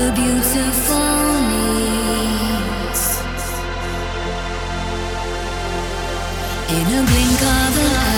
the beautiful needs. In a blink of an eye,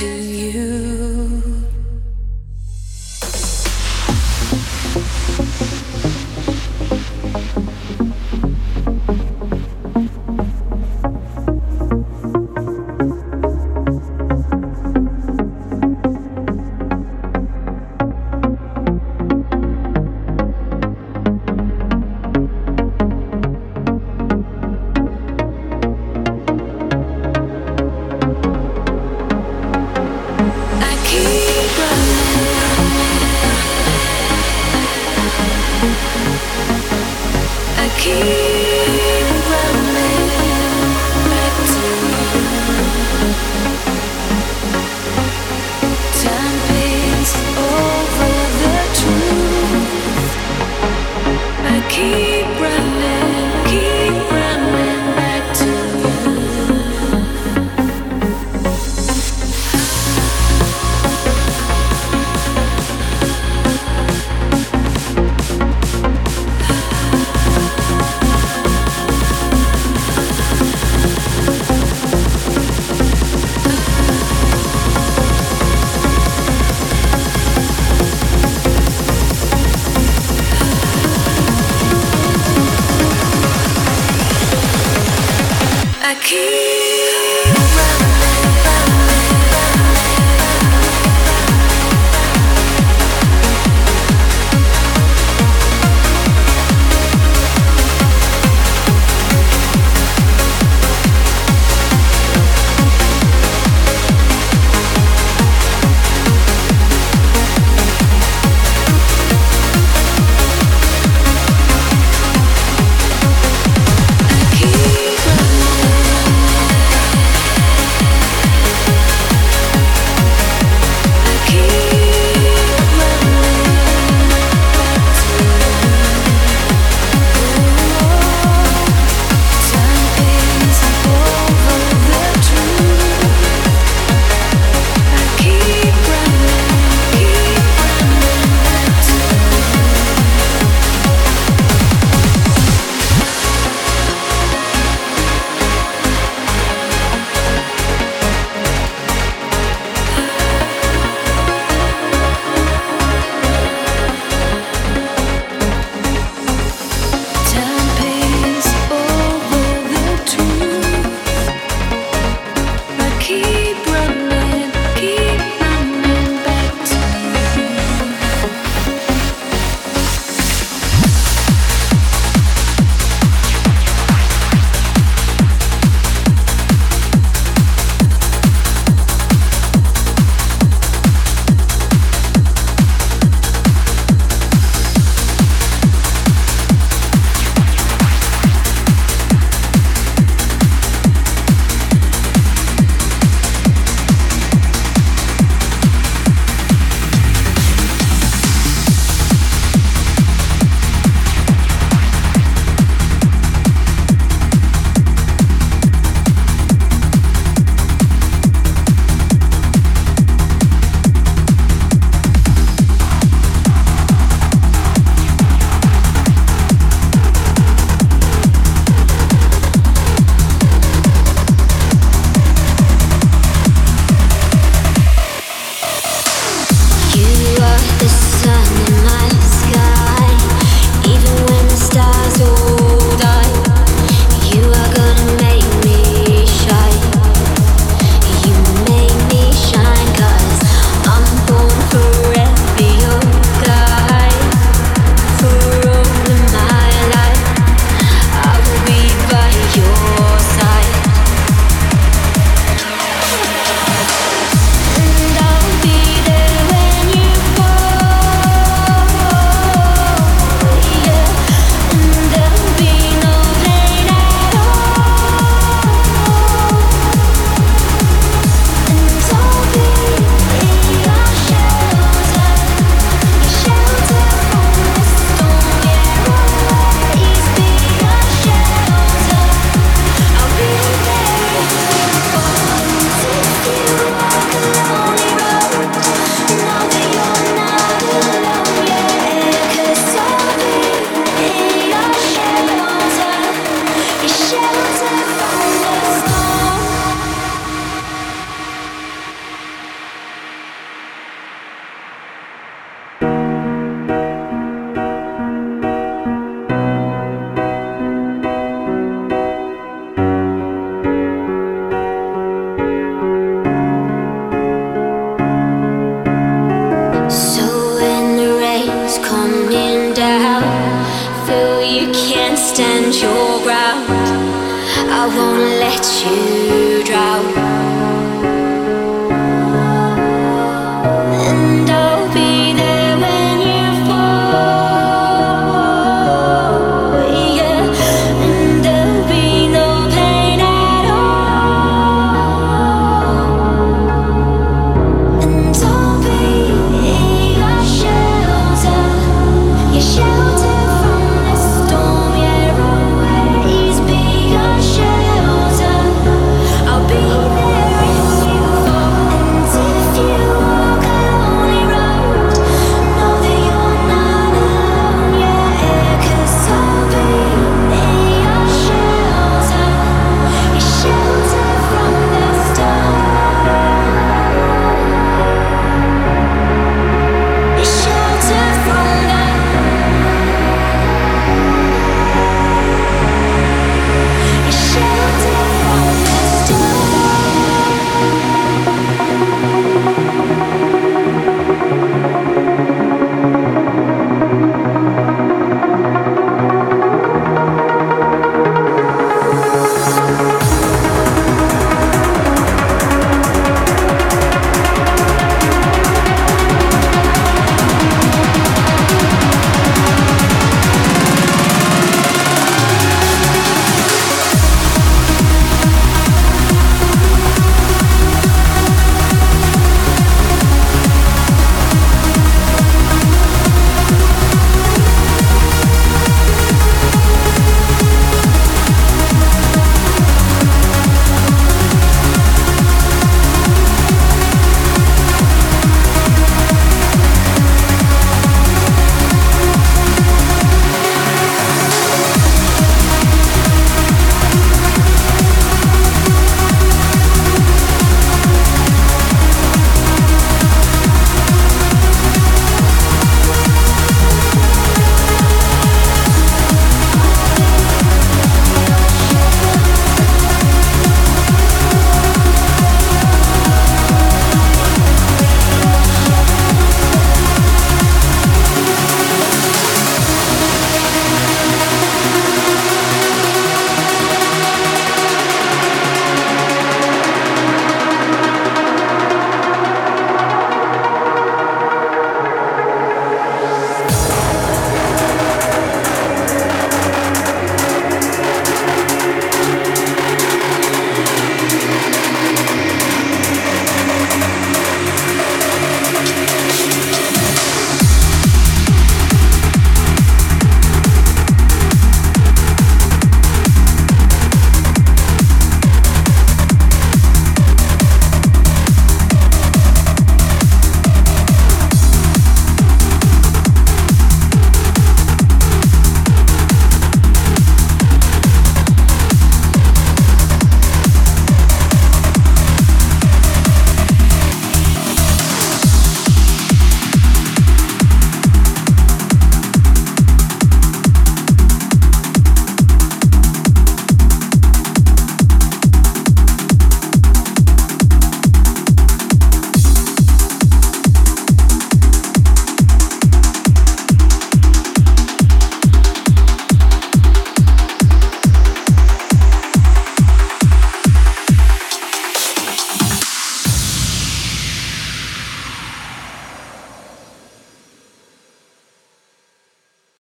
to you.